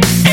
Bye.